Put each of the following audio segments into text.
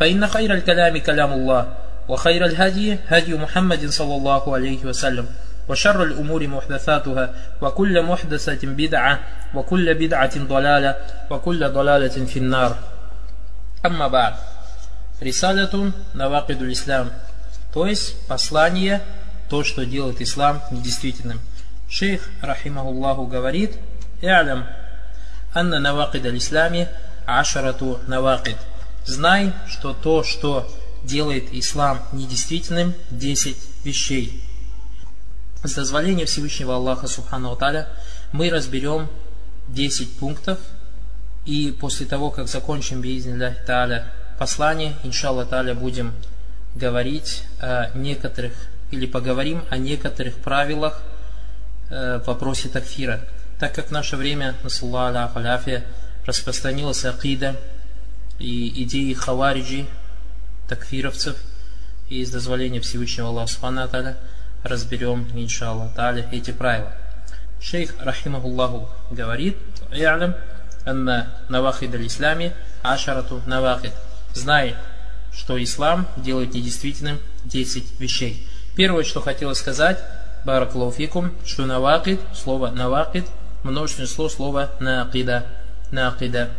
فإن خير الكلام كلام الله وخير الهدي هدي محمد صلى الله عليه وسلم وشر الأمور محدثاتها وكل محدثة بدعة وكل بدعة ضلالة وكل ضلالة في النار أما بعد رسالة نواقد الإسلام то есть послание, то, что делает ислам недействительным. Шейх, рахимахуллаху, говорит, «И'лям, анна навакид аль-ислами ашарату навакид». Знай, что то, что делает ислам недействительным, 10 вещей. С дозволения Всевышнего Аллаха Субхану Таля мы разберем 10 пунктов, и после того, как закончим биизнилляхи Та'аля послание, иншаллах Та'аля будем говорить о некоторых, или поговорим о некоторых правилах э, в вопросе такфира. Так как в наше время, насаллаху аляфия, распространилась акида и идеи хавариджи, такфировцев, и с дозволения Всевышнего Аллаха разберем, иншаллах Та'аля, эти правила. Шейх, рахимахуллаху, говорит, «И'лям, анна навахид аль-ислами ашарату навахид». Знай, что ислам делает недействительным 10 вещей. Первое, что хотела сказать, баракалуфикум, что навакид, слово навакид, множественное слово, слово наакида. Наакида.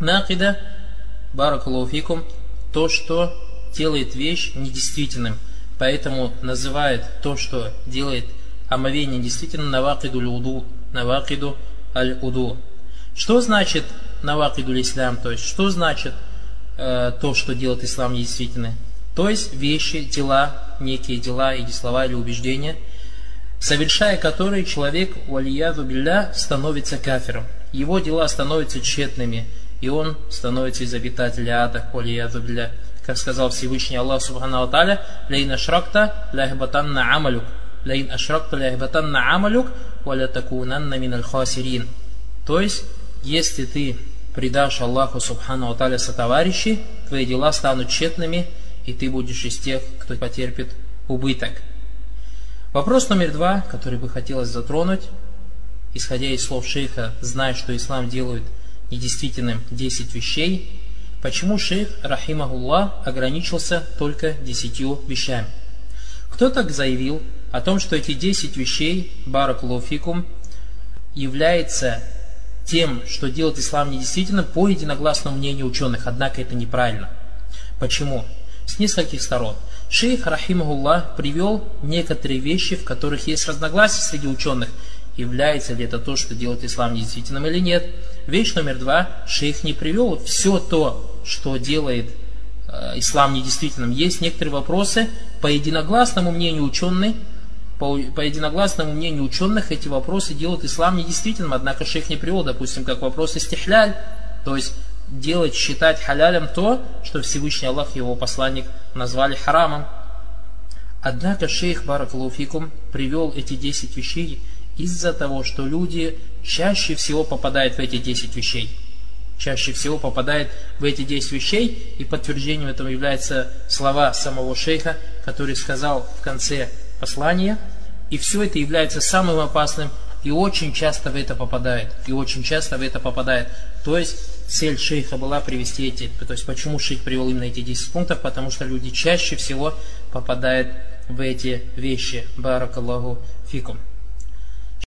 Наакида, баракалуфикум, то, что делает вещь недействительным. Поэтому называет то, что делает омовение действительно навакиду уду, навакиду аль-уду. Что значит навакиду ислам? То есть, что значит э, то, что делает ислам недействительным? То есть, вещи, дела, некие дела или слова или убеждения, совершая которые человек, валияду билля, становится кафиром. Его дела становятся тщетными, и он становится из обитателей ада, валияду билля. Как сказал Всевышний Аллах Субхану Таля, «Лейн ашракта ляхбатанна амалюк». «Лейн ашракта ляхбатанна амалюк, валя такунанна миналь хасирин». То есть, если ты предашь Аллаху Субхану Аталя сотоварищей, твои дела станут тщетными, и ты будешь из тех, кто потерпит убыток. Вопрос номер два, который бы хотелось затронуть, исходя из слов шейха, зная, что ислам делает недействительным 10 вещей, почему шейх, рахимахуллах, ограничился только 10 вещами. Кто так заявил о том, что эти 10 вещей, баракулуфикум, является тем, что делает ислам недействительным по единогласному мнению ученых, однако это неправильно. Почему? С нескольких сторон. Шейх, рахимахуллах, привел некоторые вещи, в которых есть разногласия среди ученых, является ли это то, что делает ислам недействительным или нет. Вещь номер два, шейх не привел все то, что делает э, ислам недействительным. Есть некоторые вопросы, по единогласному мнению ученых, по, по единогласному мнению ученых, эти вопросы делают ислам недействительным, однако шейх не привел, допустим, как вопрос истихляль, то есть делать, считать халялем то, что Всевышний Аллах и его посланник назвали харамом. Однако шейх Баракалуфикум привел эти 10 вещей из-за того, что люди чаще всего попадают в эти 10 вещей. Чаще всего попадают в эти 10 вещей, и подтверждением этому являются слова самого шейха, который сказал в конце послания, и все это является самым опасным, и очень часто в это попадает, и очень часто в это попадает. То есть цель шейха была привести эти, то есть почему шейх привел именно эти 10 пунктов, потому что люди чаще всего попадают в эти вещи. Баракаллаху фикум.